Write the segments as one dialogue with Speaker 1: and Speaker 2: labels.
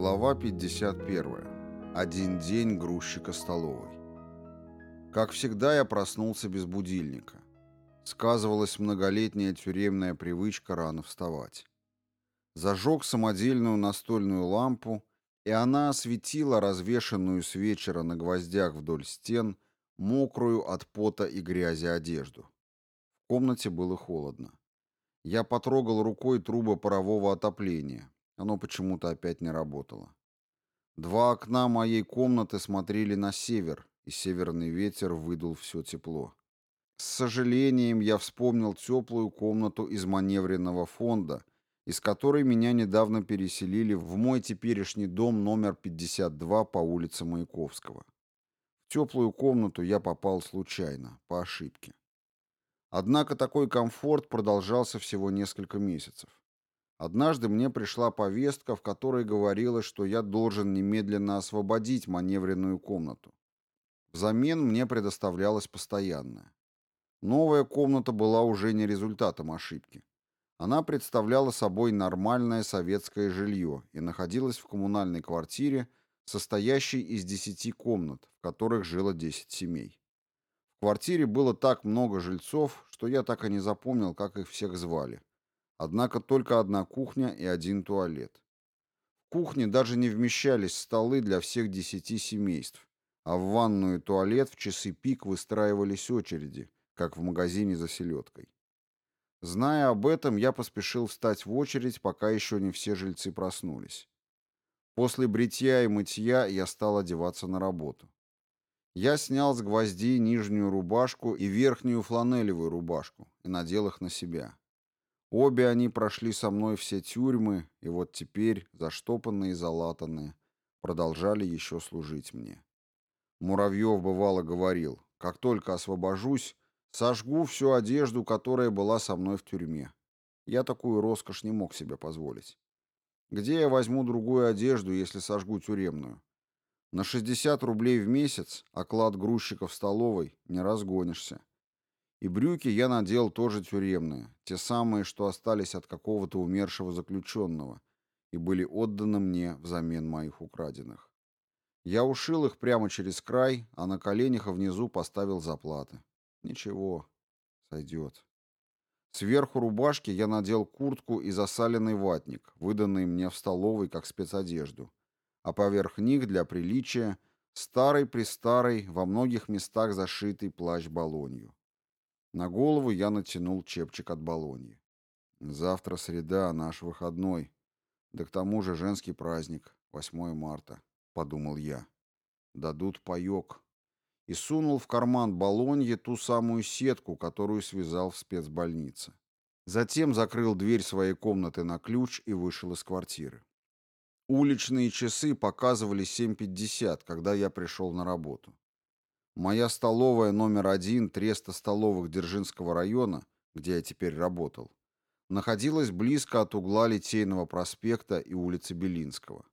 Speaker 1: Глава 51. Один день грузчика столовой. Как всегда, я проснулся без будильника. Сказывалась многолетняя тюремная привычка рано вставать. Зажег самодельную настольную лампу, и она осветила развешанную с вечера на гвоздях вдоль стен мокрую от пота и грязи одежду. В комнате было холодно. Я потрогал рукой трубы парового отопления, оно почему-то опять не работало. Два окна моей комнаты смотрели на север, и северный ветер выдул все тепло. С сожалением я вспомнил теплую комнату из маневренного фонда, из которой меня недавно переселили в мой теперешний дом номер 52 по улице Маяковского. В теплую комнату я попал случайно, по ошибке. Однако такой комфорт продолжался всего несколько месяцев. Однажды мне пришла повестка, в которой говорилось, что я должен немедленно освободить маневренную комнату. Взамен мне предоставлялась постоянная. Новая комната была уже не результатом ошибки. Она представляла собой нормальное советское жилье и находилась в коммунальной квартире, состоящей из 10 комнат, в которых жило 10 семей. В квартире было так много жильцов, что я так и не запомнил, как их всех звали. Однако только одна кухня и один туалет. В кухне даже не вмещались столы для всех десяти семейств, а в ванную и туалет в часы пик выстраивались очереди, как в магазине за селедкой. Зная об этом, я поспешил встать в очередь, пока еще не все жильцы проснулись. После бритья и мытья я стал одеваться на работу. Я снял с гвоздей нижнюю рубашку и верхнюю фланелевую рубашку и надел их на себя. Обе они прошли со мной все тюрьмы, и вот теперь, заштопанные и залатанные, продолжали еще служить мне. Муравьев бывало говорил, как только освобожусь, сожгу всю одежду, которая была со мной в тюрьме. Я такую роскошь не мог себе позволить. Где я возьму другую одежду, если сожгу тюремную? На 60 рублей в месяц оклад грузчика в столовой не разгонишься. И брюки я надел тоже тюремные, те самые, что остались от какого-то умершего заключенного, и были отданы мне взамен моих украденных. Я ушил их прямо через край, а на коленях внизу поставил заплаты. Ничего, сойдет. Сверху рубашки я надел куртку и засаленный ватник, выданный мне в столовой как спецодежду, а поверх них для приличия старый-престарый, во многих местах зашитый плащ-балонью. На голову я натянул чепчик от балоньи. Завтра среда, наш выходной. Да к тому же женский праздник, 8 марта, подумал я. Дадут паёк. И сунул в карман балонье ту самую сетку, которую связал в спецбольнице. Затем закрыл дверь своей комнаты на ключ и вышел из квартиры. Уличные часы показывали 7.50, когда я пришел на работу. Моя столовая номер один треста столовых Дзержинского района, где я теперь работал, находилась близко от угла Литейного проспекта и улицы Белинского.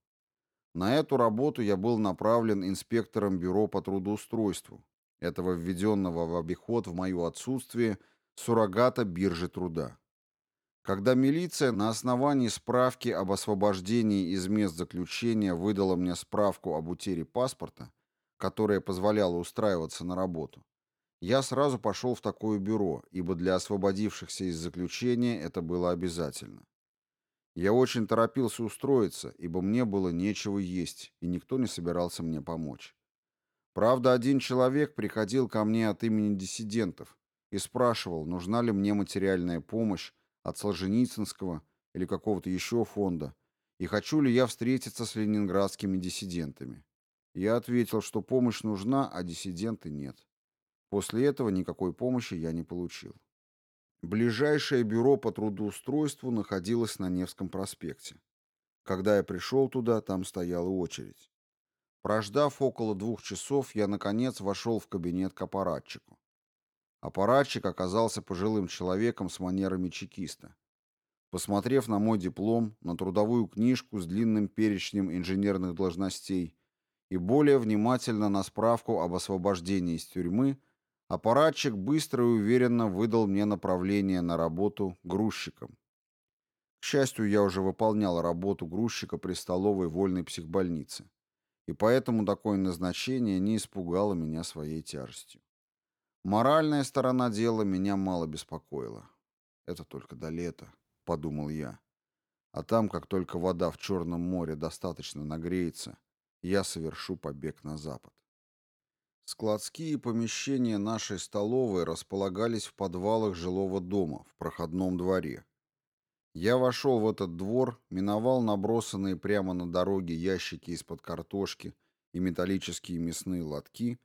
Speaker 1: На эту работу я был направлен инспектором бюро по трудоустройству, этого введенного в обиход в мое отсутствие суррогата биржи труда. Когда милиция на основании справки об освобождении из мест заключения выдала мне справку об утере паспорта, которая позволяла устраиваться на работу, я сразу пошел в такое бюро, ибо для освободившихся из заключения это было обязательно. Я очень торопился устроиться, ибо мне было нечего есть, и никто не собирался мне помочь. Правда, один человек приходил ко мне от имени диссидентов и спрашивал, нужна ли мне материальная помощь от Солженицынского или какого-то еще фонда, и хочу ли я встретиться с ленинградскими диссидентами. Я ответил, что помощь нужна, а диссиденты нет. После этого никакой помощи я не получил. Ближайшее бюро по трудоустройству находилось на Невском проспекте. Когда я пришел туда, там стояла очередь. Прождав около двух часов, я, наконец, вошел в кабинет к аппаратчику. Аппаратчик оказался пожилым человеком с манерами чекиста. Посмотрев на мой диплом, на трудовую книжку с длинным перечнем инженерных должностей и более внимательно на справку об освобождении из тюрьмы, аппаратчик быстро и уверенно выдал мне направление на работу грузчиком. К счастью, я уже выполнял работу грузчика при столовой вольной психбольнице, и поэтому такое назначение не испугало меня своей тяжестью. Моральная сторона дела меня мало беспокоила. Это только до лета, подумал я. А там, как только вода в Черном море достаточно нагреется, я совершу побег на запад. Складские помещения нашей столовой располагались в подвалах жилого дома, в проходном дворе. Я вошел в этот двор, миновал набросанные прямо на дороге ящики из-под картошки и металлические мясные лотки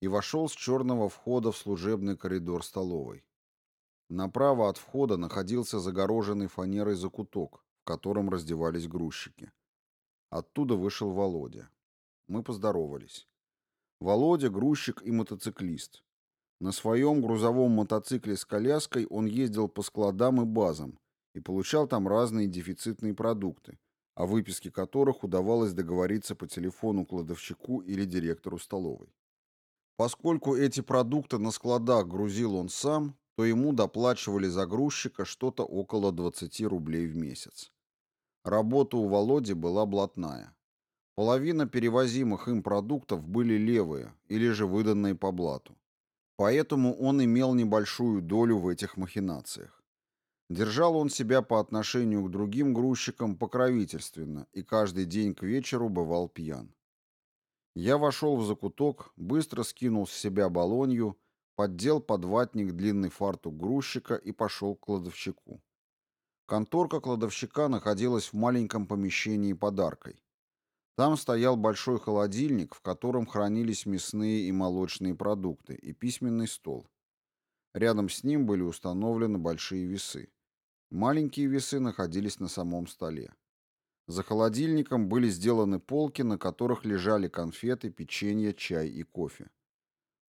Speaker 1: и вошел с черного входа в служебный коридор столовой. Направо от входа находился загороженный фанерой закуток, в котором раздевались грузчики. Оттуда вышел Володя. Мы поздоровались. Володя – грузчик и мотоциклист. На своем грузовом мотоцикле с коляской он ездил по складам и базам, и получал там разные дефицитные продукты, о выписке которых удавалось договориться по телефону кладовщику или директору столовой. Поскольку эти продукты на складах грузил он сам, то ему доплачивали за грузчика что-то около 20 рублей в месяц. Работа у Володи была блатная. Половина перевозимых им продуктов были левые или же выданные по блату. Поэтому он имел небольшую долю в этих махинациях. Держал он себя по отношению к другим грузчикам покровительственно и каждый день к вечеру бывал пьян. Я вошел в закуток, быстро скинул с себя балонью, поддел под ватник длинный фартук грузчика и пошел к кладовщику. Конторка кладовщика находилась в маленьком помещении подаркой. Там стоял большой холодильник, в котором хранились мясные и молочные продукты, и письменный стол. Рядом с ним были установлены большие весы. Маленькие весы находились на самом столе. За холодильником были сделаны полки, на которых лежали конфеты, печенье, чай и кофе.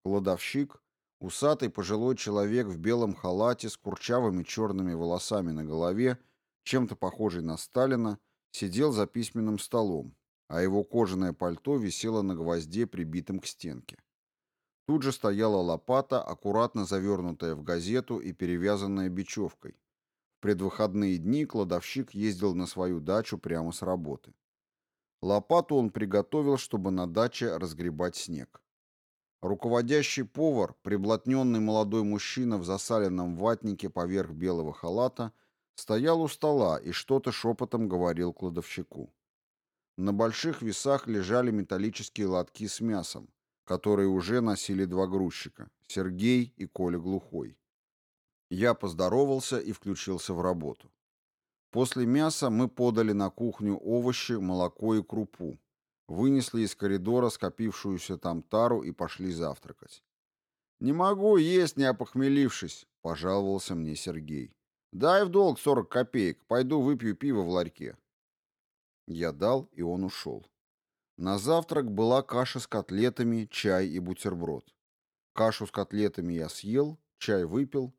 Speaker 1: Кладовщик, усатый пожилой человек в белом халате с курчавыми черными волосами на голове, чем-то похожий на Сталина, сидел за письменным столом, а его кожаное пальто висело на гвозде, прибитом к стенке. Тут же стояла лопата, аккуратно завернутая в газету и перевязанная бечевкой, предвыходные дни кладовщик ездил на свою дачу прямо с работы. Лопату он приготовил, чтобы на даче разгребать снег. Руководящий повар, приблотненный молодой мужчина в засаленном ватнике поверх белого халата, стоял у стола и что-то шепотом говорил кладовщику. На больших весах лежали металлические лотки с мясом, которые уже носили два грузчика – Сергей и Коля Глухой. Я поздоровался и включился в работу. После мяса мы подали на кухню овощи, молоко и крупу. Вынесли из коридора скопившуюся там тару и пошли завтракать. «Не могу есть, не опохмелившись», — пожаловался мне Сергей. «Дай в долг сорок копеек, пойду выпью пиво в ларьке». Я дал, и он ушел. На завтрак была каша с котлетами, чай и бутерброд. Кашу с котлетами я съел, чай выпил,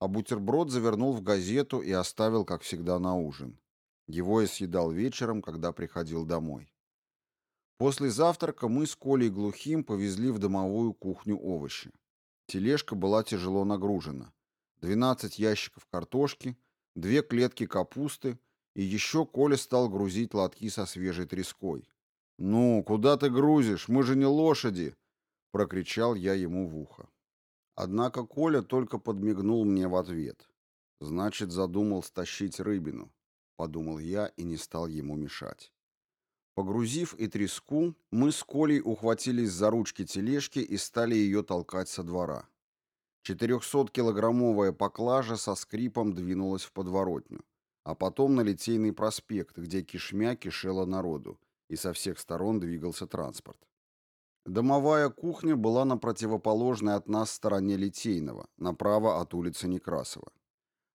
Speaker 1: а бутерброд завернул в газету и оставил, как всегда, на ужин. Его я съедал вечером, когда приходил домой. После завтрака мы с Колей Глухим повезли в домовую кухню овощи. Тележка была тяжело нагружена. 12 ящиков картошки, две клетки капусты, и еще Коля стал грузить лотки со свежей треской. «Ну, куда ты грузишь? Мы же не лошади!» — прокричал я ему в ухо. Однако Коля только подмигнул мне в ответ. Значит, задумал стащить рыбину, подумал я и не стал ему мешать. Погрузив и треску, мы с Колей ухватились за ручки тележки и стали ее толкать со двора. 400-килограммовая поклажа со скрипом двинулась в подворотню, а потом на Литейный проспект, где кишмя кишела народу, и со всех сторон двигался транспорт. Домовая кухня была на противоположной от нас стороне Литейного, направо от улицы Некрасова.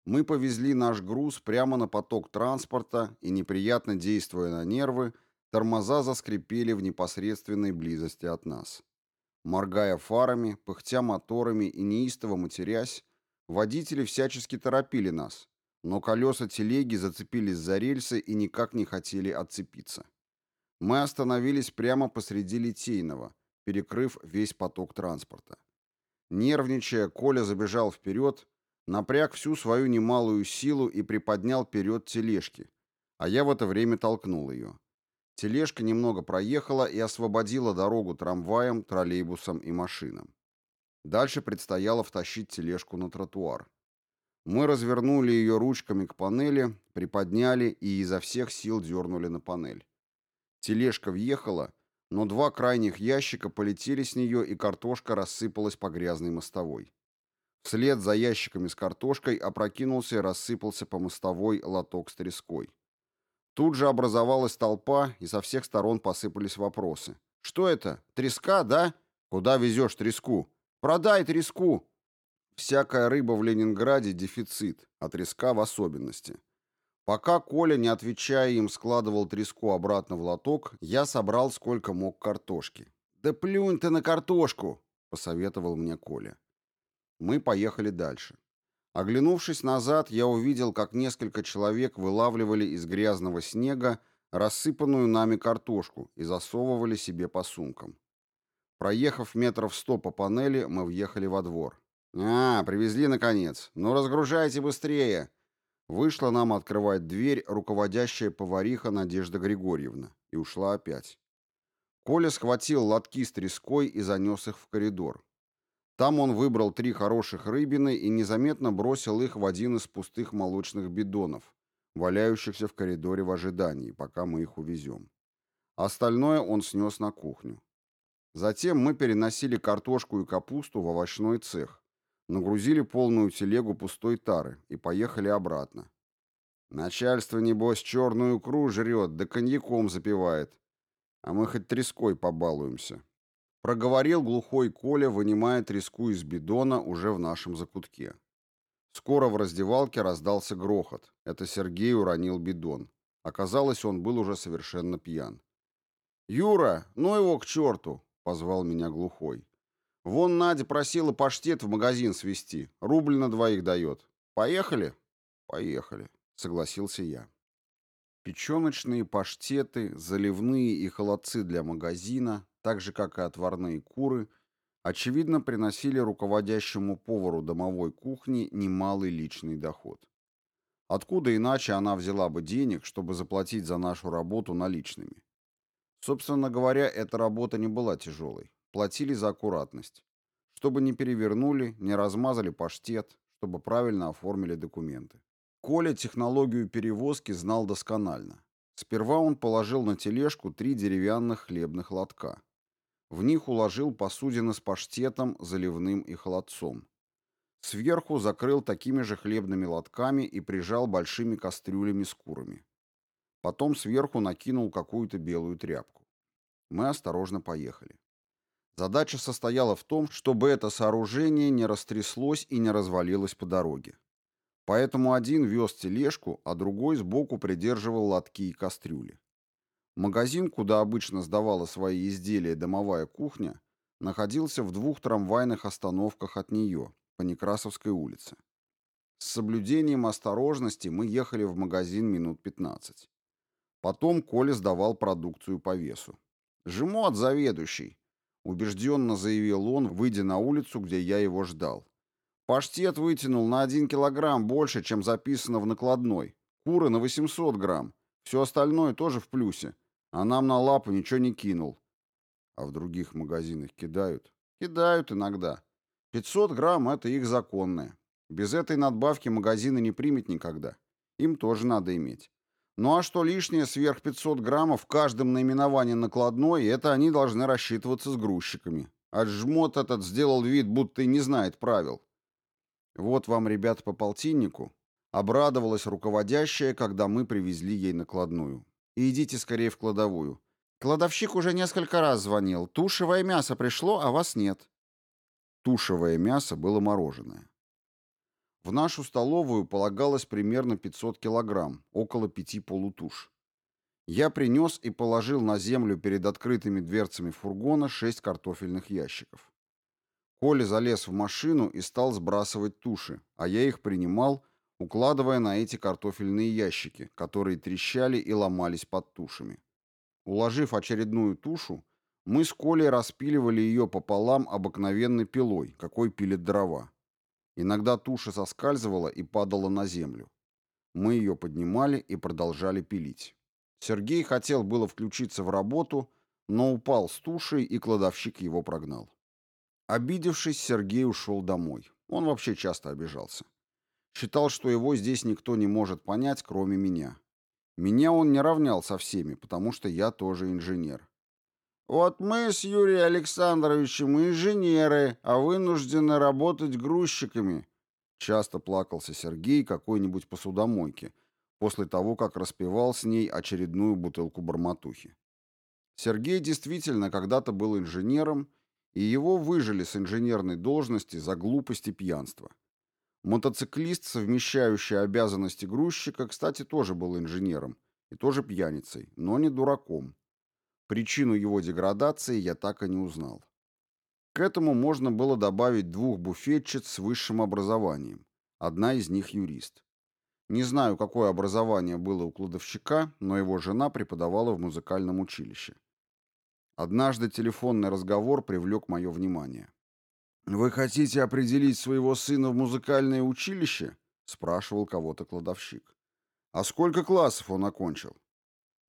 Speaker 1: Мы повезли наш груз прямо на поток транспорта и, неприятно действуя на нервы, тормоза заскрипели в непосредственной близости от нас. Моргая фарами, пыхтя моторами и неистово матерясь, водители всячески торопили нас, но колеса телеги зацепились за рельсы и никак не хотели отцепиться. Мы остановились прямо посреди Литейного – перекрыв весь поток транспорта. Нервничая, Коля забежал вперед, напряг всю свою немалую силу и приподнял вперед тележки, а я в это время толкнул ее. Тележка немного проехала и освободила дорогу трамваям, троллейбусам и машинам. Дальше предстояло втащить тележку на тротуар. Мы развернули ее ручками к панели, приподняли и изо всех сил дернули на панель. Тележка въехала, но два крайних ящика полетели с нее, и картошка рассыпалась по грязной мостовой. Вслед за ящиками с картошкой опрокинулся и рассыпался по мостовой лоток с треской. Тут же образовалась толпа, и со всех сторон посыпались вопросы. «Что это? Треска, да? Куда везешь треску? Продай треску!» Всякая рыба в Ленинграде – дефицит, а треска в особенности. Пока Коля, не отвечая им, складывал треску обратно в лоток, я собрал сколько мог картошки. «Да плюнь ты на картошку!» – посоветовал мне Коля. Мы поехали дальше. Оглянувшись назад, я увидел, как несколько человек вылавливали из грязного снега рассыпанную нами картошку и засовывали себе по сумкам. Проехав метров сто по панели, мы въехали во двор. «А, привезли, наконец. Ну, разгружайте быстрее!» Вышла нам открывать дверь руководящая повариха Надежда Григорьевна и ушла опять. Коля схватил лотки с треской и занес их в коридор. Там он выбрал три хороших рыбины и незаметно бросил их в один из пустых молочных бидонов, валяющихся в коридоре в ожидании, пока мы их увезем. Остальное он снес на кухню. Затем мы переносили картошку и капусту в овощной цех, нагрузили полную телегу пустой тары и поехали обратно. Начальство, небось, черную икру жрет, да коньяком запивает. А мы хоть треской побалуемся. Проговорил глухой Коля, вынимая треску из бидона уже в нашем закутке. Скоро в раздевалке раздался грохот. Это Сергей уронил бидон. Оказалось, он был уже совершенно пьян. «Юра, ну его к черту!» — позвал меня глухой. Вон Надя просила паштет в магазин свести. Рубль на двоих дает. Поехали? Поехали, согласился я. Печеночные паштеты, заливные и холодцы для магазина, так же, как и отварные куры, очевидно, приносили руководящему повару домовой кухни немалый личный доход. Откуда иначе она взяла бы денег, чтобы заплатить за нашу работу наличными? Собственно говоря, эта работа не была тяжелой. Платили за аккуратность. Чтобы не перевернули, не размазали паштет, чтобы правильно оформили документы. Коля технологию перевозки знал досконально. Сперва он положил на тележку три деревянных хлебных лотка. В них уложил посудины с паштетом, заливным и холодцом. Сверху закрыл такими же хлебными лотками и прижал большими кастрюлями с курами. Потом сверху накинул какую-то белую тряпку. Мы осторожно поехали. Задача состояла в том, чтобы это сооружение не растряслось и не развалилось по дороге. Поэтому один вез тележку, а другой сбоку придерживал лотки и кастрюли. Магазин, куда обычно сдавала свои изделия домовая кухня, находился в двух трамвайных остановках от нее, по Некрасовской улице. С соблюдением осторожности мы ехали в магазин минут 15. Потом Коля сдавал продукцию по весу. «Жмот заведующий!» Убежденно заявил он, выйдя на улицу, где я его ждал. Паштет вытянул на один килограмм больше, чем записано в накладной. Куры на 800 грамм. Все остальное тоже в плюсе. А нам на лапу ничего не кинул. А в других магазинах кидают? Кидают иногда. 500 грамм — это их законное. Без этой надбавки магазины не примет никогда. Им тоже надо иметь. Ну а что лишнее сверх 500 граммов в каждом наименовании накладной, это они должны рассчитываться с грузчиками. А жмот этот сделал вид, будто и не знает правил. Вот вам, ребята, по полтиннику. Обрадовалась руководящая, когда мы привезли ей накладную. И идите скорее в кладовую. Кладовщик уже несколько раз звонил. Тушевое мясо пришло, а вас нет. Тушевое мясо было мороженое. В нашу столовую полагалось примерно 500 килограмм, около пяти полутуш. Я принес и положил на землю перед открытыми дверцами фургона шесть картофельных ящиков. Коля залез в машину и стал сбрасывать туши, а я их принимал, укладывая на эти картофельные ящики, которые трещали и ломались под тушами. Уложив очередную тушу, мы с Колей распиливали ее пополам обыкновенной пилой, какой пилит дрова. Иногда туша соскальзывала и падала на землю. Мы ее поднимали и продолжали пилить. Сергей хотел было включиться в работу, но упал с тушей, и кладовщик его прогнал. Обидевшись, Сергей ушел домой. Он вообще часто обижался. Считал, что его здесь никто не может понять, кроме меня. Меня он не равнял со всеми, потому что я тоже инженер. «Вот мы с Юрием Александровичем инженеры, а вынуждены работать грузчиками», часто плакался Сергей какой-нибудь посудомойке, после того, как распивал с ней очередную бутылку барматухи. Сергей действительно когда-то был инженером, и его выжили с инженерной должности за глупость и пьянство. Мотоциклист, совмещающий обязанности грузчика, кстати, тоже был инженером и тоже пьяницей, но не дураком. Причину его деградации я так и не узнал. К этому можно было добавить двух буфетчиц с высшим образованием. Одна из них юрист. Не знаю, какое образование было у кладовщика, но его жена преподавала в музыкальном училище. Однажды телефонный разговор привлек мое внимание. «Вы хотите определить своего сына в музыкальное училище?» — спрашивал кого-то кладовщик. «А сколько классов он окончил?»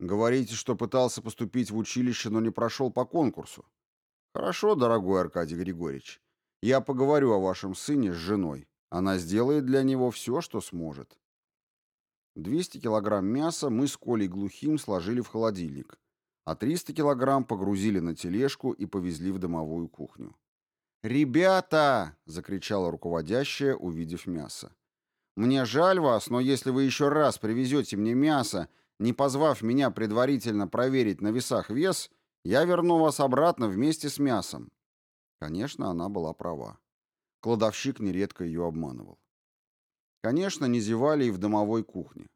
Speaker 1: «Говорите, что пытался поступить в училище, но не прошел по конкурсу». «Хорошо, дорогой Аркадий Григорьевич. Я поговорю о вашем сыне с женой. Она сделает для него все, что сможет». 200 килограмм мяса мы с Колей Глухим сложили в холодильник, а 300 килограмм погрузили на тележку и повезли в домовую кухню. «Ребята!» — закричала руководящая, увидев мясо. «Мне жаль вас, но если вы еще раз привезете мне мясо, не позвав меня предварительно проверить на весах вес, я верну вас обратно вместе с мясом». Конечно, она была права. Кладовщик нередко ее обманывал. Конечно, не зевали и в домовой кухне.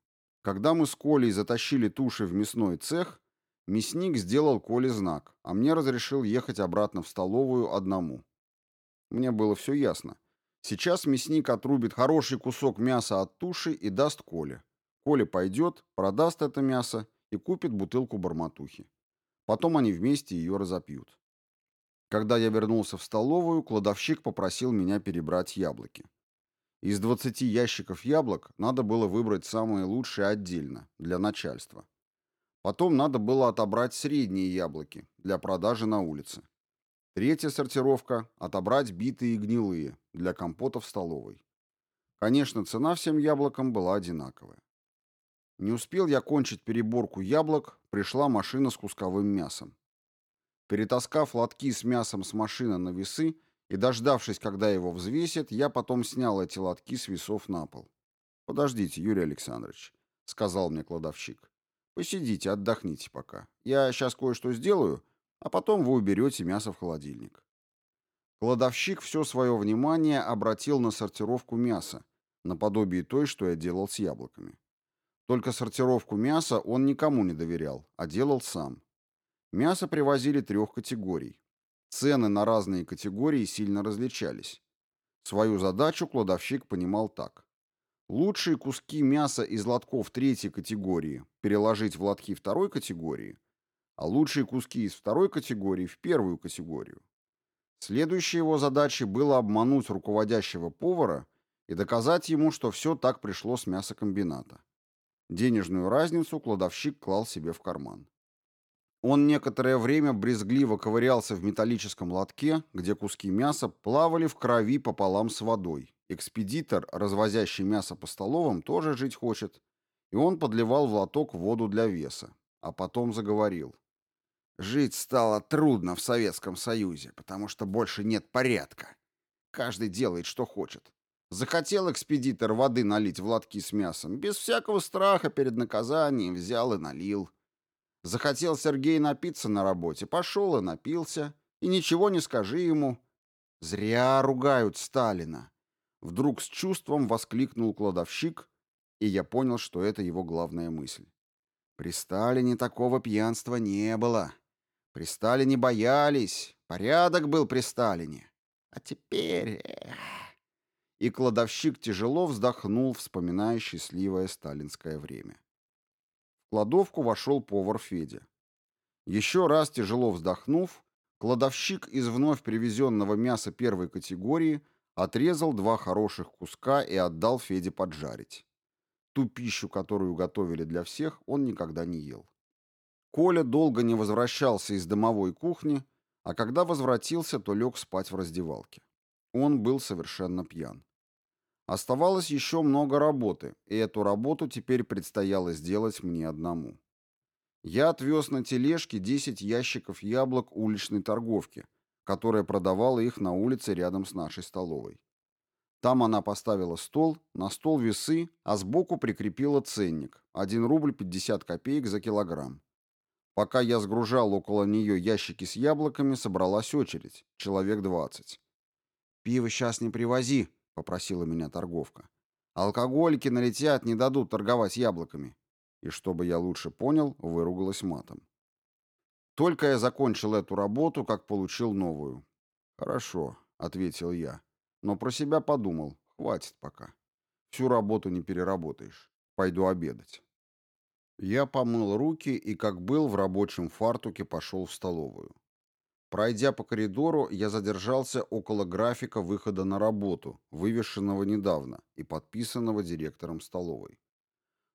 Speaker 1: Когда мы с Колей затащили туши в мясной цех, мясник сделал Коле знак, а мне разрешил ехать обратно в столовую одному. Мне было все ясно. Сейчас мясник отрубит хороший кусок мяса от туши и даст Коле. Коля пойдет, продаст это мясо и купит бутылку барматухи. Потом они вместе ее разопьют. Когда я вернулся в столовую, кладовщик попросил меня перебрать яблоки. Из 20 ящиков яблок надо было выбрать самые лучшие отдельно, для начальства. Потом надо было отобрать средние яблоки для продажи на улице. Третья сортировка – отобрать битые и гнилые для компота в столовой. Конечно, цена всем яблокам была одинаковая. Не успел я кончить переборку яблок, пришла машина с кусковым мясом. Перетаскав лотки с мясом с машины на весы и дождавшись, когда его взвесят, я потом снял эти лотки с весов на пол. «Подождите, Юрий Александрович», — сказал мне кладовщик. «Посидите, отдохните пока. Я сейчас кое-что сделаю, а потом вы уберете мясо в холодильник. Кладовщик все свое внимание обратил на сортировку мяса, наподобие той, что я делал с яблоками. Только сортировку мяса он никому не доверял, а делал сам. Мясо привозили трех категорий. Цены на разные категории сильно различались. Свою задачу кладовщик понимал так. Лучшие куски мяса из лотков третьей категории переложить в лотки второй категории, а лучшие куски из второй категории в первую категорию. Следующей его задачей было обмануть руководящего повара и доказать ему, что все так пришло с мясокомбината. Денежную разницу кладовщик клал себе в карман. Он некоторое время брезгливо ковырялся в металлическом лотке, где куски мяса плавали в крови пополам с водой. Экспедитор, развозящий мясо по столовым, тоже жить хочет. И он подливал в лоток воду для веса. А потом заговорил. Жить стало трудно в Советском Союзе, потому что больше нет порядка. Каждый делает, что хочет. Захотел экспедитор воды налить в лотки с мясом, без всякого страха перед наказанием взял и налил. Захотел Сергей напиться на работе, пошел и напился. И ничего не скажи ему. Зря ругают Сталина. Вдруг с чувством воскликнул кладовщик, и я понял, что это его главная мысль. При Сталине такого пьянства не было. При Сталине боялись, порядок был при Сталине. А теперь... И кладовщик тяжело вздохнул, вспоминая счастливое сталинское время. В кладовку вошел повар Федя. Еще раз тяжело вздохнув, кладовщик из вновь привезенного мяса первой категории Отрезал два хороших куска и отдал Феде поджарить. Ту пищу, которую готовили для всех, он никогда не ел. Коля долго не возвращался из домовой кухни, а когда возвратился, то лег спать в раздевалке. Он был совершенно пьян. Оставалось еще много работы, и эту работу теперь предстояло сделать мне одному. Я отвез на тележке 10 ящиков яблок уличной торговки, которая продавала их на улице рядом с нашей столовой. Там она поставила стол, на стол весы, а сбоку прикрепила ценник – 1 рубль 50 копеек за килограмм. Пока я сгружал около нее ящики с яблоками, собралась очередь, человек 20. «Пиво сейчас не привози», — попросила меня торговка. «Алкоголики налетят, не дадут торговать яблоками». И чтобы я лучше понял, выругалась матом. Только я закончил эту работу, как получил новую. «Хорошо», — ответил я, но про себя подумал, хватит пока. Всю работу не переработаешь. Пойду обедать. Я помыл руки и, как был в рабочем фартуке, пошел в столовую. Пройдя по коридору, я задержался около графика выхода на работу, вывешенного недавно и подписанного директором столовой.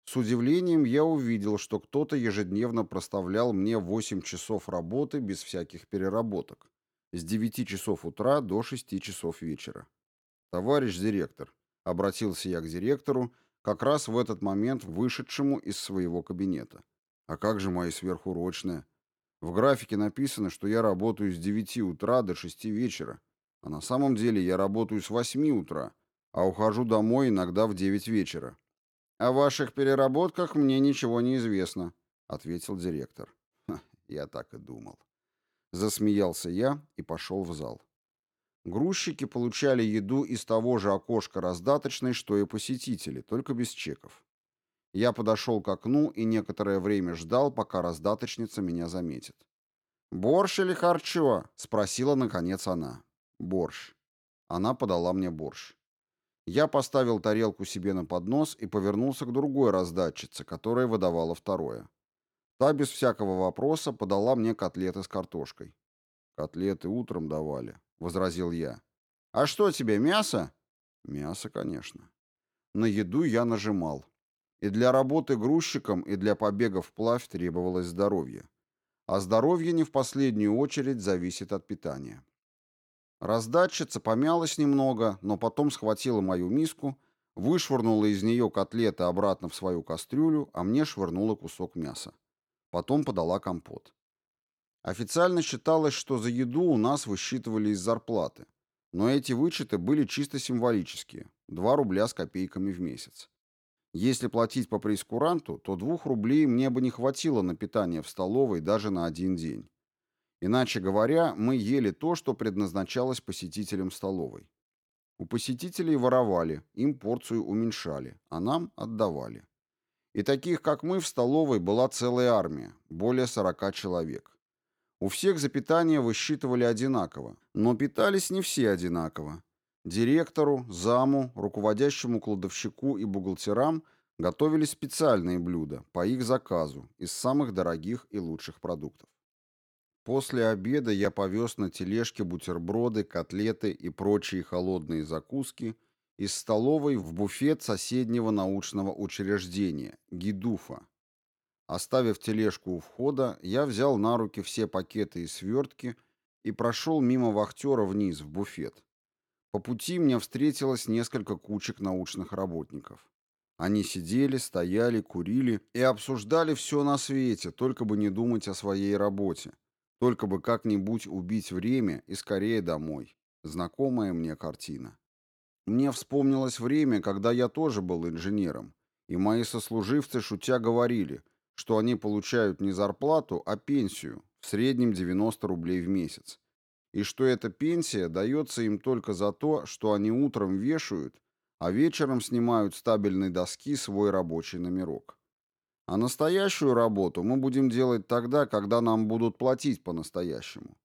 Speaker 1: С удивлением я увидел, что кто-то ежедневно проставлял мне 8 часов работы без всяких переработок, с 9 часов утра до 6 часов вечера. «Товарищ директор», — обратился я к директору, как раз в этот момент вышедшему из своего кабинета. «А как же мои сверхурочные?» В графике написано, что я работаю с 9 утра до 6 вечера, а на самом деле я работаю с 8 утра, а ухожу домой иногда в 9 вечера. «О ваших переработках мне ничего не известно», — ответил директор. Я так и думал. Засмеялся я и пошел в зал. Грузчики получали еду из того же окошка раздаточной, что и посетители, только без чеков. Я подошел к окну и некоторое время ждал, пока раздаточница меня заметит. «Борщ или харчо?» — спросила, наконец, она. «Борщ». Она подала мне борщ. Я поставил тарелку себе на поднос и повернулся к другой раздатчице, которая выдавала второе. Та без всякого вопроса подала мне котлеты с картошкой. «Котлеты утром давали», — возразил я. «А что тебе, мясо?» «Мясо, конечно». На еду я нажимал. И для работы грузчиком, и для побега вплавь требовалось здоровье. А здоровье не в последнюю очередь зависит от питания. Раздатчица помялась немного, но потом схватила мою миску, вышвырнула из нее котлеты обратно в свою кастрюлю, а мне швырнула кусок мяса. Потом подала компот. Официально считалось, что за еду у нас высчитывали из зарплаты. Но эти вычеты были чисто символические – 2 рубля с копейками в месяц. Если платить по прейскуранту, то двух рублей мне бы не хватило на питание в столовой даже на один день. Иначе говоря, мы ели то, что предназначалось посетителям столовой. У посетителей воровали, им порцию уменьшали, а нам отдавали. И таких, как мы, в столовой была целая армия, более 40 человек. У всех за питание высчитывали одинаково, но питались не все одинаково. Директору, заму, руководящему кладовщику и бухгалтерам готовили специальные блюда по их заказу из самых дорогих и лучших продуктов. После обеда я повез на тележке бутерброды, котлеты и прочие холодные закуски из столовой в буфет соседнего научного учреждения – ГИДУФа. Оставив тележку у входа, я взял на руки все пакеты и свертки и прошел мимо вахтера вниз в буфет. По пути мне встретилось несколько кучек научных работников. Они сидели, стояли, курили и обсуждали все на свете, только бы не думать о своей работе, только бы как-нибудь убить время и скорее домой. Знакомая мне картина. Мне вспомнилось время, когда я тоже был инженером, и мои сослуживцы шутя говорили, что они получают не зарплату, а пенсию, в среднем 90 рублей в месяц, и что эта пенсия дается им только за то, что они утром вешают, а вечером снимают с табельной доски свой рабочий номерок. А настоящую работу мы будем делать тогда, когда нам будут платить по-настоящему.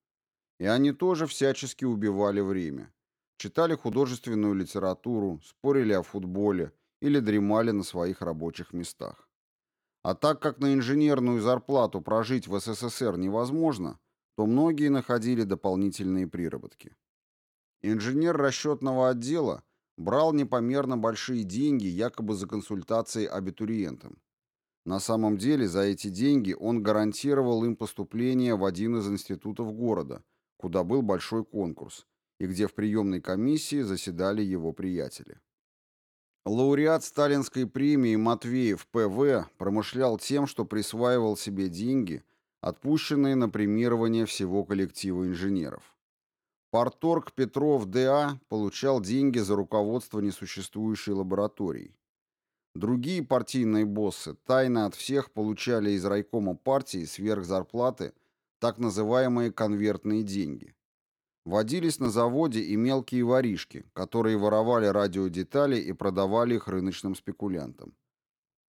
Speaker 1: И они тоже всячески убивали время. Читали художественную литературу, спорили о футболе или дремали на своих рабочих местах. А так как на инженерную зарплату прожить в СССР невозможно – то многие находили дополнительные приработки. Инженер расчетного отдела брал непомерно большие деньги якобы за консультации абитуриентам. На самом деле за эти деньги он гарантировал им поступление в один из институтов города, куда был большой конкурс, и где в приемной комиссии заседали его приятели. Лауреат сталинской премии Матвеев П.В. промышлял тем, что присваивал себе деньги, отпущенные на премирование всего коллектива инженеров. Парторг Петров Д.А. получал деньги за руководство несуществующей лабораторией. Другие партийные боссы тайно от всех получали из райкома партии сверх зарплаты так называемые конвертные деньги. Водились на заводе и мелкие воришки, которые воровали радиодетали и продавали их рыночным спекулянтам.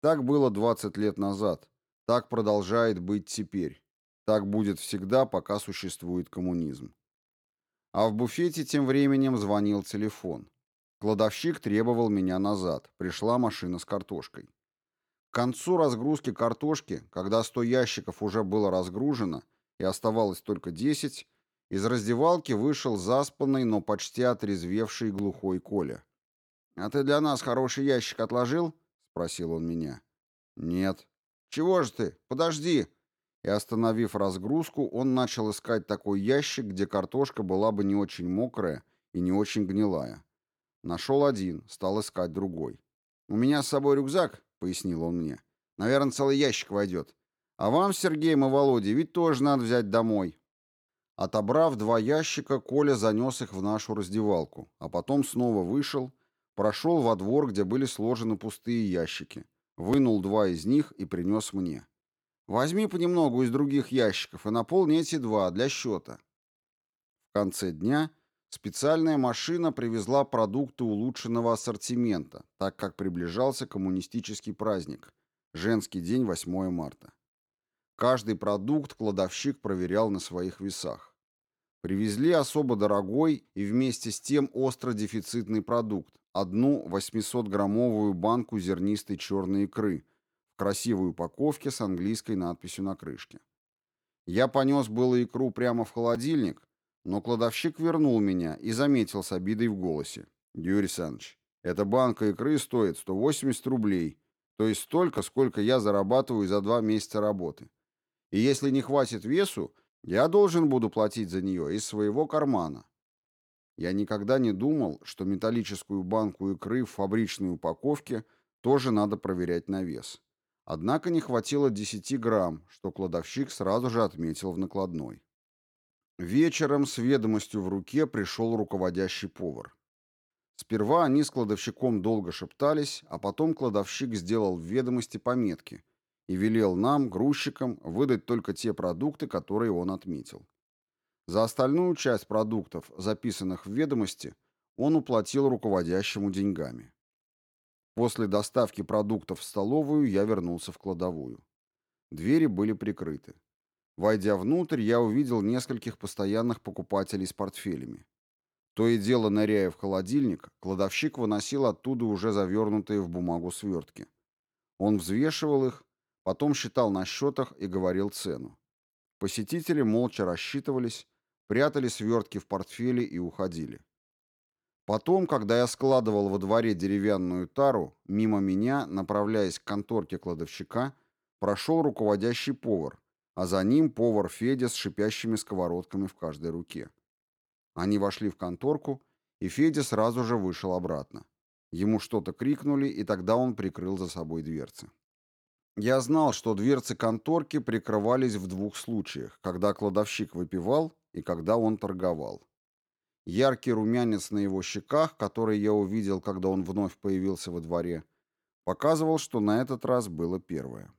Speaker 1: Так было 20 лет назад, так продолжает быть теперь. Так будет всегда, пока существует коммунизм. А в буфете тем временем звонил телефон. Кладовщик требовал меня назад. Пришла машина с картошкой. К концу разгрузки картошки, когда 100 ящиков уже было разгружено и оставалось только 10, из раздевалки вышел заспанный, но почти отрезвевший глухой Коля. «А ты для нас хороший ящик отложил?» — спросил он меня. «Нет». «Чего же ты? Подожди!» И остановив разгрузку, он начал искать такой ящик, где картошка была бы не очень мокрая и не очень гнилая. Нашел один, стал искать другой. «У меня с собой рюкзак», — пояснил он мне. «Наверное, целый ящик войдет. А вам, Сергей и Володя, ведь тоже надо взять домой». Отобрав два ящика, Коля занес их в нашу раздевалку, а потом снова вышел, прошел во двор, где были сложены пустые ящики, вынул два из них и принес мне. «Возьми понемногу из других ящиков и наполни эти два для счета». В конце дня Специальная машина привезла продукты улучшенного ассортимента, так как приближался коммунистический праздник – женский день 8 марта. Каждый продукт кладовщик проверял на своих весах. Привезли особо дорогой и вместе с тем остро дефицитный продукт – одну 800-граммовую банку зернистой черной икры в красивой упаковке с английской надписью на крышке. Я понес было икру прямо в холодильник, но кладовщик вернул меня и заметил с обидой в голосе. «Юрий Александрович, эта банка икры стоит 180 рублей, то есть столько, сколько я зарабатываю за два месяца работы. И если не хватит весу, я должен буду платить за нее из своего кармана». Я никогда не думал, что металлическую банку икры в фабричной упаковке тоже надо проверять на вес. Однако не хватило 10 грамм, что кладовщик сразу же отметил в накладной. Вечером с ведомостью в руке пришел руководящий повар. Сперва они с кладовщиком долго шептались, а потом кладовщик сделал в ведомости пометки и велел нам, грузчикам, выдать только те продукты, которые он отметил. За остальную часть продуктов, записанных в ведомости, он уплатил руководящему деньгами. После доставки продуктов в столовую я вернулся в кладовую. Двери были прикрыты. Войдя внутрь, я увидел нескольких постоянных покупателей с портфелями. То и дело, ныряя в холодильник, кладовщик выносил оттуда уже завернутые в бумагу свертки. Он взвешивал их, потом считал на счетах и говорил цену. Посетители молча рассчитывались, прятали свертки в портфели и уходили. Потом, когда я складывал во дворе деревянную тару, мимо меня, направляясь к конторке кладовщика, прошел руководящий повар, а за ним повар Федя с шипящими сковородками в каждой руке. Они вошли в конторку, и Федя сразу же вышел обратно. Ему что-то крикнули, и тогда он прикрыл за собой дверцы. Я знал, что дверцы конторки прикрывались в двух случаях, когда кладовщик выпивал и когда он торговал. Яркий румянец на его щеках, который я увидел, когда он вновь появился во дворе, показывал, что на этот раз было первое.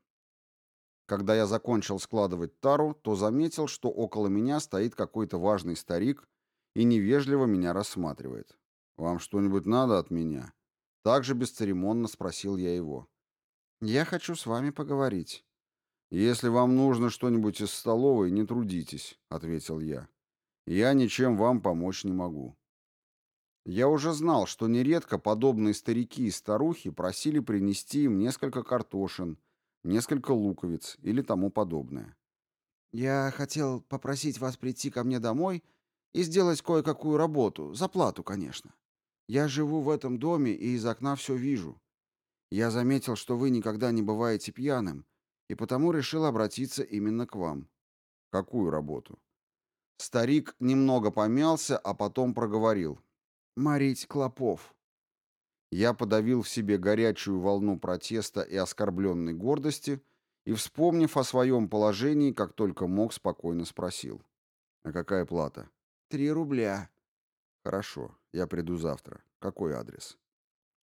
Speaker 1: Когда я закончил складывать тару, то заметил, что около меня стоит какой-то важный старик и невежливо меня рассматривает. «Вам что-нибудь надо от меня?» Так же бесцеремонно спросил я его. «Я хочу с вами поговорить». «Если вам нужно что-нибудь из столовой, не трудитесь», — ответил я. «Я ничем вам помочь не могу». Я уже знал, что нередко подобные старики и старухи просили принести им несколько картошин, несколько луковиц или тому подобное.
Speaker 2: «Я хотел попросить вас прийти ко мне домой
Speaker 1: И сделать кое-какую работу, за плату, конечно. Я живу в этом доме и из окна все вижу. Я заметил, что вы никогда не бываете пьяным, и потому решил обратиться именно к вам. Какую работу? Старик немного помялся, а потом проговорил. «Морить клопов». Я подавил в себе горячую волну протеста и оскорбленной гордости и, вспомнив о своем положении, как только мог, спокойно спросил. «А какая плата?» «Три рубля». «Хорошо, я приду завтра. Какой адрес?»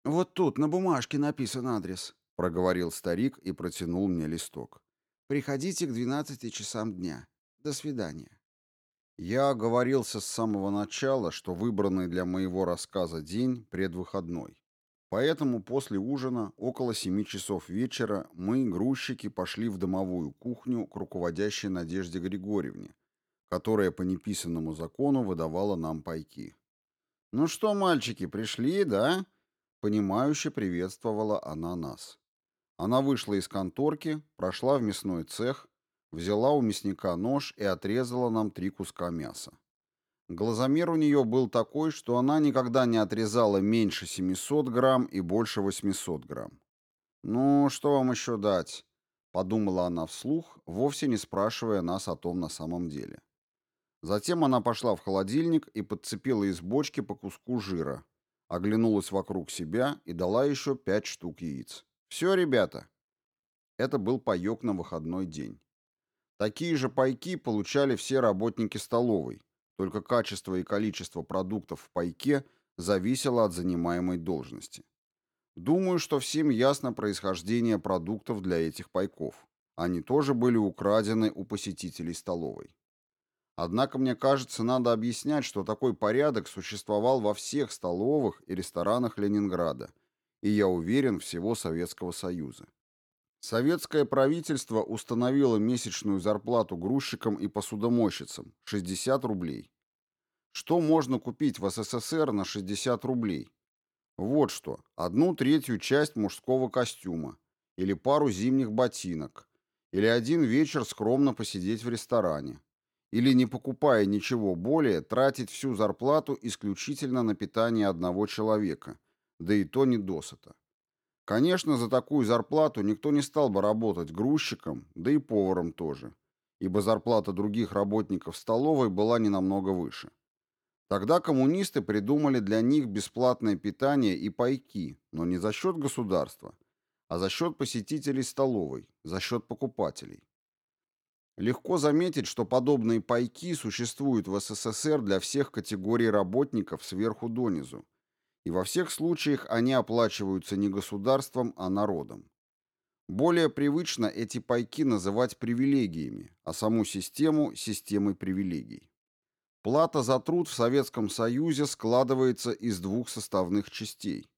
Speaker 1: «Вот тут на бумажке написан адрес», — проговорил старик и протянул мне листок. «Приходите к двенадцати часам дня. До свидания». Я оговорился с самого начала, что выбранный для моего рассказа день предвыходной. Поэтому после ужина, около семи часов вечера, мы, грузчики, пошли в домовую кухню к руководящей Надежде Григорьевне, которая по неписанному закону выдавала нам пайки. «Ну что, мальчики, пришли, да?» Понимающе приветствовала она нас. Она вышла из конторки, прошла в мясной цех, взяла у мясника нож и отрезала нам три куска мяса. Глазомер у нее был такой, что она никогда не отрезала меньше 700 грамм и больше 800 грамм. «Ну, что вам еще дать?» — подумала она вслух, вовсе не спрашивая нас о том на самом деле. Затем она пошла в холодильник и подцепила из бочки по куску жира, оглянулась вокруг себя и дала еще пять штук яиц. «Все, ребята!» Это был паек на выходной день. Такие же пайки получали все работники столовой, только качество и количество продуктов в пайке зависело от занимаемой должности. Думаю, что всем ясно происхождение продуктов для этих пайков. Они тоже были украдены у посетителей столовой. Однако, мне кажется, надо объяснять, что такой порядок существовал во всех столовых и ресторанах Ленинграда, и, я уверен, всего Советского Союза. Советское правительство установило месячную зарплату грузчикам и посудомойщицам – 60 рублей. Что можно купить в СССР на 60 рублей? Вот что. Одну третью часть мужского костюма. Или пару зимних ботинок. Или один вечер скромно посидеть в ресторане. Или, не покупая ничего более, тратить всю зарплату исключительно на питание одного человека. Да и то не досыта. Конечно, за такую зарплату никто не стал бы работать грузчиком, да и поваром тоже, ибо зарплата других работников столовой была не намного выше. Тогда коммунисты придумали для них бесплатное питание и пайки, но не за счет государства, а за счет посетителей столовой, за счет покупателей. Легко заметить, что подобные пайки существуют в СССР для всех категорий работников сверху донизу, и во всех случаях они оплачиваются не государством, а народом. Более привычно эти пайки называть привилегиями, а саму систему – системой привилегий. Плата за труд в Советском Союзе складывается из двух составных частей.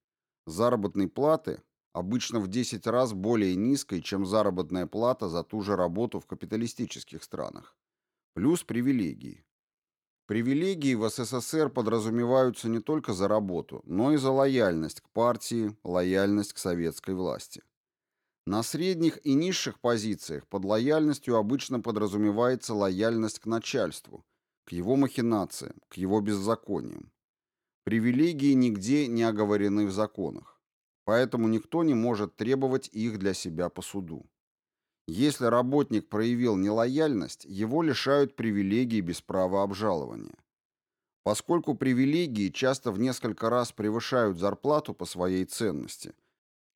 Speaker 1: Заработной платы, обычно в 10 раз более низкой, чем заработная плата за ту же работу в капиталистических странах, плюс привилегии. Привилегии в СССР подразумеваются не только за работу, но и за лояльность к партии, лояльность к советской власти. На средних и низших позициях под лояльностью обычно подразумевается лояльность к начальству, к его махинациям, к его беззакониям. Привилегии нигде не оговорены в законах, поэтому никто не может требовать их для себя по суду. Если работник проявил нелояльность, его лишают привилегий без права обжалования. Поскольку привилегии часто в несколько раз превышают зарплату по своей ценности,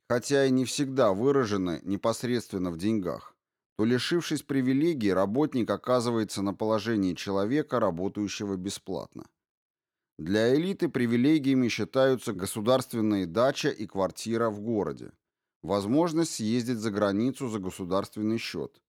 Speaker 1: хотя и не всегда выражены непосредственно в деньгах, то, лишившись привилегий, работник оказывается на положении человека, работающего бесплатно. Для элиты привилегиями считаются государственные дача и квартира в городе, возможность съездить за границу за государственный счет,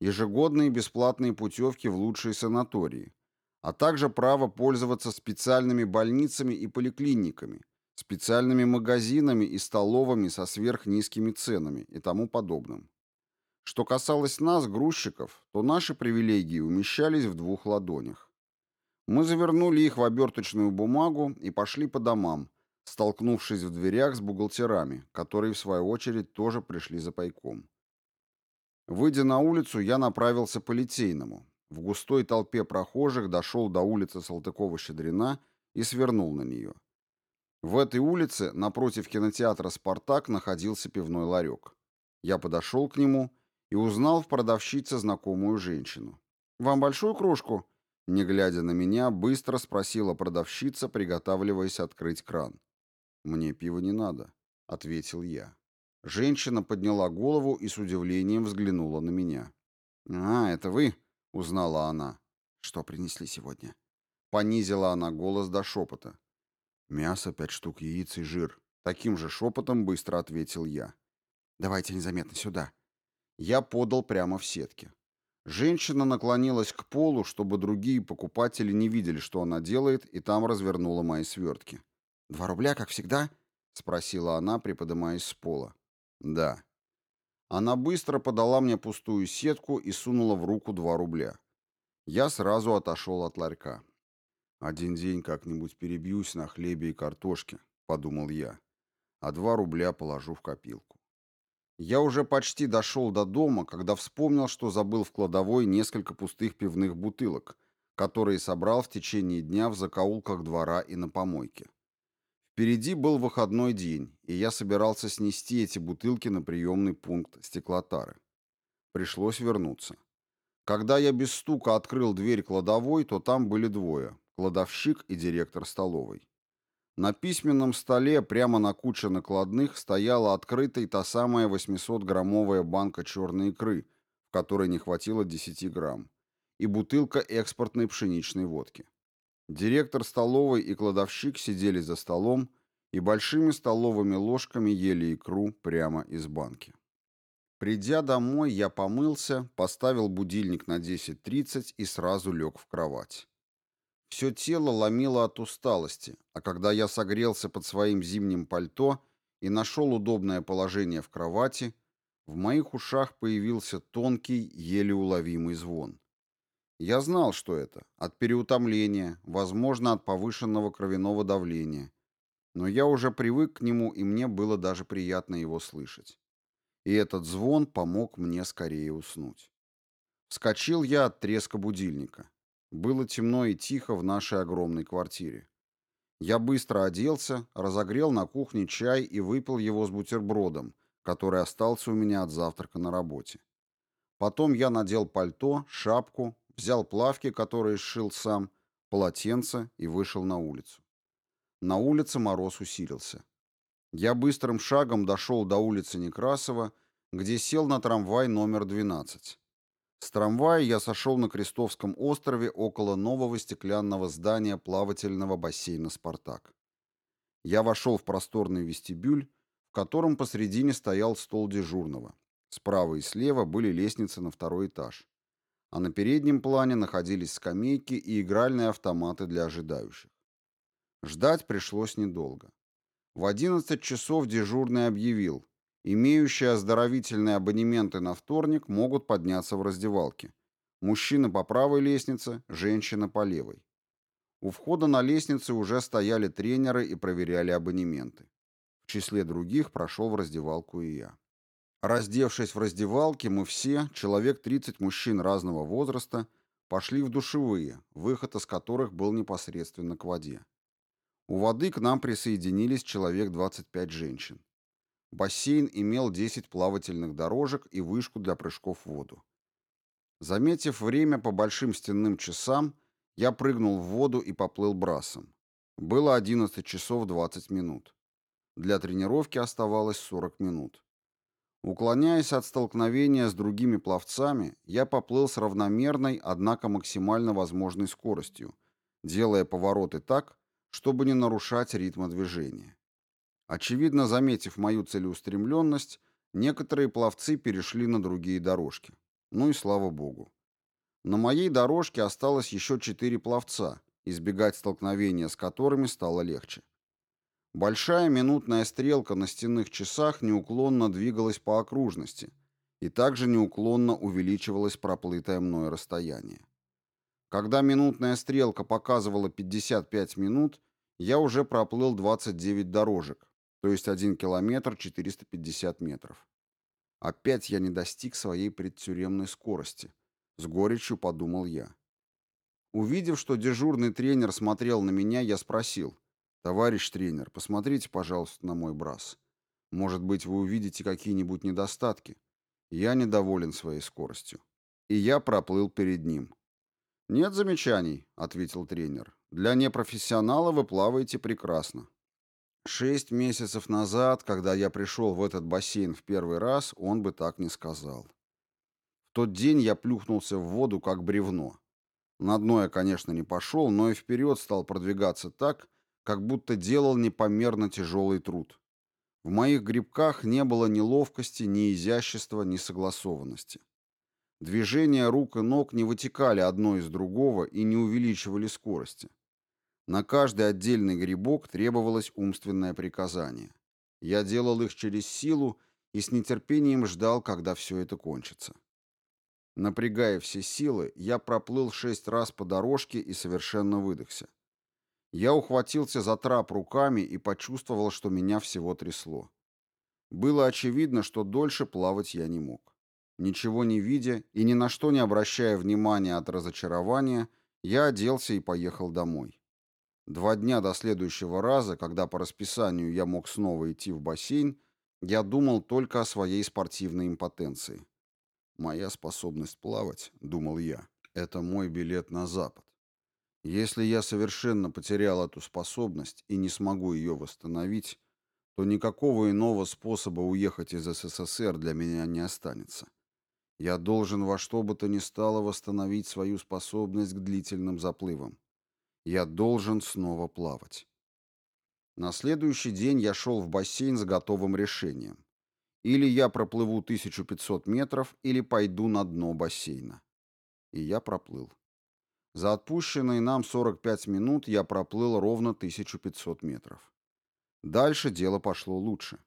Speaker 1: ежегодные бесплатные путевки в лучшие санатории, а также право пользоваться специальными больницами и поликлиниками, специальными магазинами и столовыми со сверхнизкими ценами и тому подобным. Что касалось нас, грузчиков, то наши привилегии умещались в двух ладонях. Мы завернули их в оберточную бумагу и пошли по домам, столкнувшись в дверях с бухгалтерами, которые, в свою очередь, тоже пришли за пайком. Выйдя на улицу, я направился по Литейному, В густой толпе прохожих дошел до улицы Салтыкова-Щедрина и свернул на нее. В этой улице, напротив кинотеатра «Спартак», находился пивной ларек. Я подошел к нему и узнал в продавщице знакомую женщину. «Вам большую кружку?» Не глядя на меня, быстро спросила продавщица, приготавливаясь открыть кран. «Мне пива не надо», — ответил я. Женщина подняла голову и с удивлением взглянула на меня. «А, это вы?» — узнала она. «Что принесли сегодня?» Понизила она голос до шепота. «Мясо, пять штук яиц и жир». Таким же шепотом быстро ответил я. «Давайте незаметно сюда». Я подал прямо в сетке. Женщина наклонилась к полу, чтобы другие покупатели не видели, что она делает, и там развернула мои свертки. «Два рубля, как всегда?» — спросила она, приподнимаясь с пола. «Да». Она быстро подала мне пустую сетку и сунула в руку два рубля. Я сразу отошел от ларька. «Один день как-нибудь перебьюсь на хлебе и картошке», — подумал я, «а два рубля положу в копилку». Я уже почти дошел до дома, когда вспомнил, что забыл в кладовой несколько пустых пивных бутылок, которые собрал в течение дня в закоулках двора и на помойке. Впереди был выходной день, и я собирался снести эти бутылки на приемный пункт стеклотары. Пришлось вернуться. Когда я без стука открыл дверь кладовой, то там были двое – кладовщик и директор столовой. На письменном столе прямо на куче накладных стояла открытой та самая 800-граммовая банка черной икры, в которой не хватило 10 грамм, и бутылка экспортной пшеничной водки. Директор столовой и кладовщик сидели за столом и большими столовыми ложками ели икру прямо из банки. Придя домой, я помылся, поставил будильник на 10.30 и сразу лег в кровать. Все тело ломило от усталости, а когда я согрелся под своим зимним пальто и нашел удобное положение в кровати, в моих ушах появился тонкий, еле уловимый звон. Я знал, что это. От переутомления, возможно, от повышенного кровяного давления. Но я уже привык к нему, и мне было даже приятно его слышать. И этот звон помог мне скорее уснуть. Вскочил я от треска будильника. Было темно и тихо в нашей огромной квартире. Я быстро оделся, разогрел на кухне чай и выпил его с бутербродом, который остался у меня от завтрака на работе. Потом я надел пальто, шапку, взял плавки, которые сшил сам, полотенце и вышел на улицу. На улице мороз усилился. Я быстрым шагом дошел до улицы Некрасова, где сел на трамвай номер 12. С трамвая я сошел на Крестовском острове около нового стеклянного здания плавательного бассейна «Спартак». Я вошел в просторный вестибюль, в котором посредине стоял стол дежурного. Справа и слева были лестницы на второй этаж а на переднем плане находились скамейки и игральные автоматы для ожидающих. Ждать пришлось недолго. В 11 часов дежурный объявил, имеющие оздоровительные абонементы на вторник могут подняться в раздевалке. Мужчина по правой лестнице, женщина по левой. У входа на лестнице уже стояли тренеры и проверяли абонементы. В числе других прошел в раздевалку и я. Раздевшись в раздевалке, мы все, человек 30 мужчин разного возраста, пошли в душевые, выход из которых был непосредственно к воде. У воды к нам присоединились человек 25 женщин. Бассейн имел 10 плавательных дорожек и вышку для прыжков в воду. Заметив время по большим стенным часам, я прыгнул в воду и поплыл брасом. Было 11 часов 20 минут. Для тренировки оставалось 40 минут. Уклоняясь от столкновения с другими пловцами, я поплыл с равномерной, однако максимально возможной скоростью, делая повороты так, чтобы не нарушать ритма движения. Очевидно, заметив мою целеустремленность, некоторые пловцы перешли на другие дорожки. Ну и слава богу. На моей дорожке осталось еще четыре пловца, избегать столкновения с которыми стало легче. Большая минутная стрелка на стенных часах неуклонно двигалась по окружности, и также неуклонно увеличивалось проплытое мною расстояние. Когда минутная стрелка показывала 55 минут, я уже проплыл 29 дорожек, то есть 1 километр 450 метров. Опять я не достиг своей предтюремной скорости. С горечью подумал я. Увидев, что дежурный тренер смотрел на меня, я спросил. «Товарищ тренер, посмотрите, пожалуйста, на мой брас. Может быть, вы увидите какие-нибудь недостатки? Я недоволен своей скоростью». И я проплыл перед ним. «Нет замечаний», — ответил тренер. «Для непрофессионала вы плаваете прекрасно». Шесть месяцев назад, когда я пришел в этот бассейн в первый раз, он бы так не сказал. В тот день я плюхнулся в воду, как бревно. На дно я, конечно, не пошел, но и вперед стал продвигаться так, как будто делал непомерно тяжелый труд. В моих грибках не было ни ловкости, ни изящества, ни согласованности. Движения рук и ног не вытекали одно из другого и не увеличивали скорости. На каждый отдельный грибок требовалось умственное приказание. Я делал их через силу и с нетерпением ждал, когда все это кончится. Напрягая все силы, я проплыл шесть раз по дорожке и совершенно выдохся. Я ухватился за трап руками и почувствовал, что меня всего трясло. Было очевидно, что дольше плавать я не мог. Ничего не видя и ни на что не обращая внимания от разочарования, я оделся и поехал домой. Два дня до следующего раза, когда по расписанию я мог снова идти в бассейн, я думал только о своей спортивной импотенции. Моя способность плавать, думал я, это мой билет на Запад. Если я совершенно потерял эту способность и не смогу ее восстановить, то никакого иного способа уехать из СССР для меня не останется. Я должен во что бы то ни стало восстановить свою способность к длительным заплывам. Я должен снова плавать. На следующий день я шел в бассейн с готовым решением. Или я проплыву 1500 метров, или пойду на дно бассейна. И я проплыл. За отпущенные нам 45 минут я проплыл ровно 1500 метров. Дальше дело пошло лучше.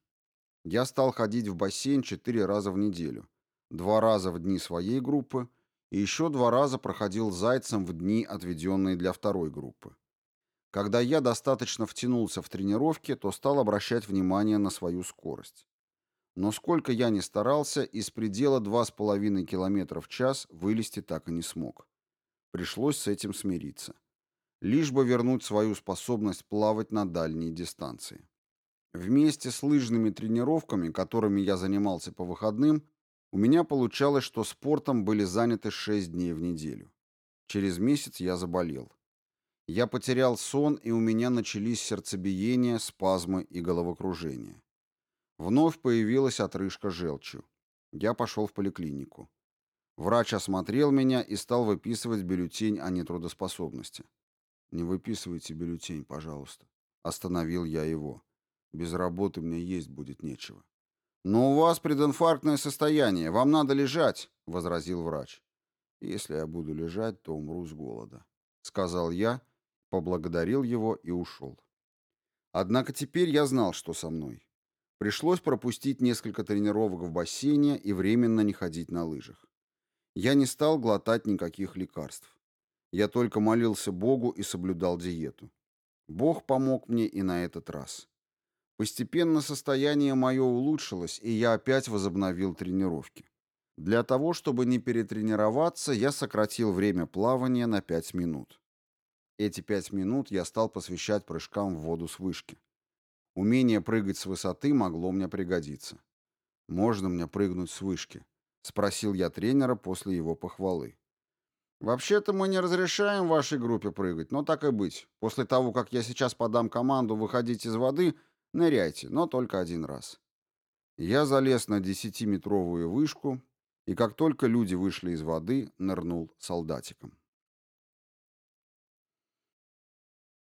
Speaker 1: Я стал ходить в бассейн 4 раза в неделю. Два раза в дни своей группы и еще два раза проходил зайцем в дни, отведенные для второй группы. Когда я достаточно втянулся в тренировки, то стал обращать внимание на свою скорость. Но сколько я ни старался, из предела 2,5 км в час вылезти так и не смог. Пришлось с этим смириться. Лишь бы вернуть свою способность плавать на дальние дистанции. Вместе с лыжными тренировками, которыми я занимался по выходным, у меня получалось, что спортом были заняты 6 дней в неделю. Через месяц я заболел. Я потерял сон, и у меня начались сердцебиение, спазмы и головокружение. Вновь появилась отрыжка желчью. Я пошел в поликлинику. Врач осмотрел меня и стал выписывать бюллетень о нетрудоспособности. «Не выписывайте бюллетень, пожалуйста». Остановил я его. «Без работы мне есть будет нечего». «Но у вас прединфарктное состояние, вам надо лежать», — возразил врач. «Если я буду лежать, то умру с голода», — сказал я, поблагодарил его и ушел. Однако теперь я знал, что со мной. Пришлось пропустить несколько тренировок в бассейне и временно не ходить на лыжах. Я не стал глотать никаких лекарств. Я только молился Богу и соблюдал диету. Бог помог мне и на этот раз. Постепенно состояние мое улучшилось, и я опять возобновил тренировки. Для того, чтобы не перетренироваться, я сократил время плавания на 5 минут. Эти 5 минут я стал посвящать прыжкам в воду с вышки. Умение прыгать с высоты могло мне пригодиться. «Можно мне прыгнуть с вышки?» — спросил я тренера после его похвалы. «Вообще-то мы не разрешаем вашей группе прыгать, но так и быть. После того, как я сейчас подам команду выходить из воды, ныряйте, но только один раз». Я залез на десятиметровую вышку, и как только люди вышли из воды, нырнул солдатиком.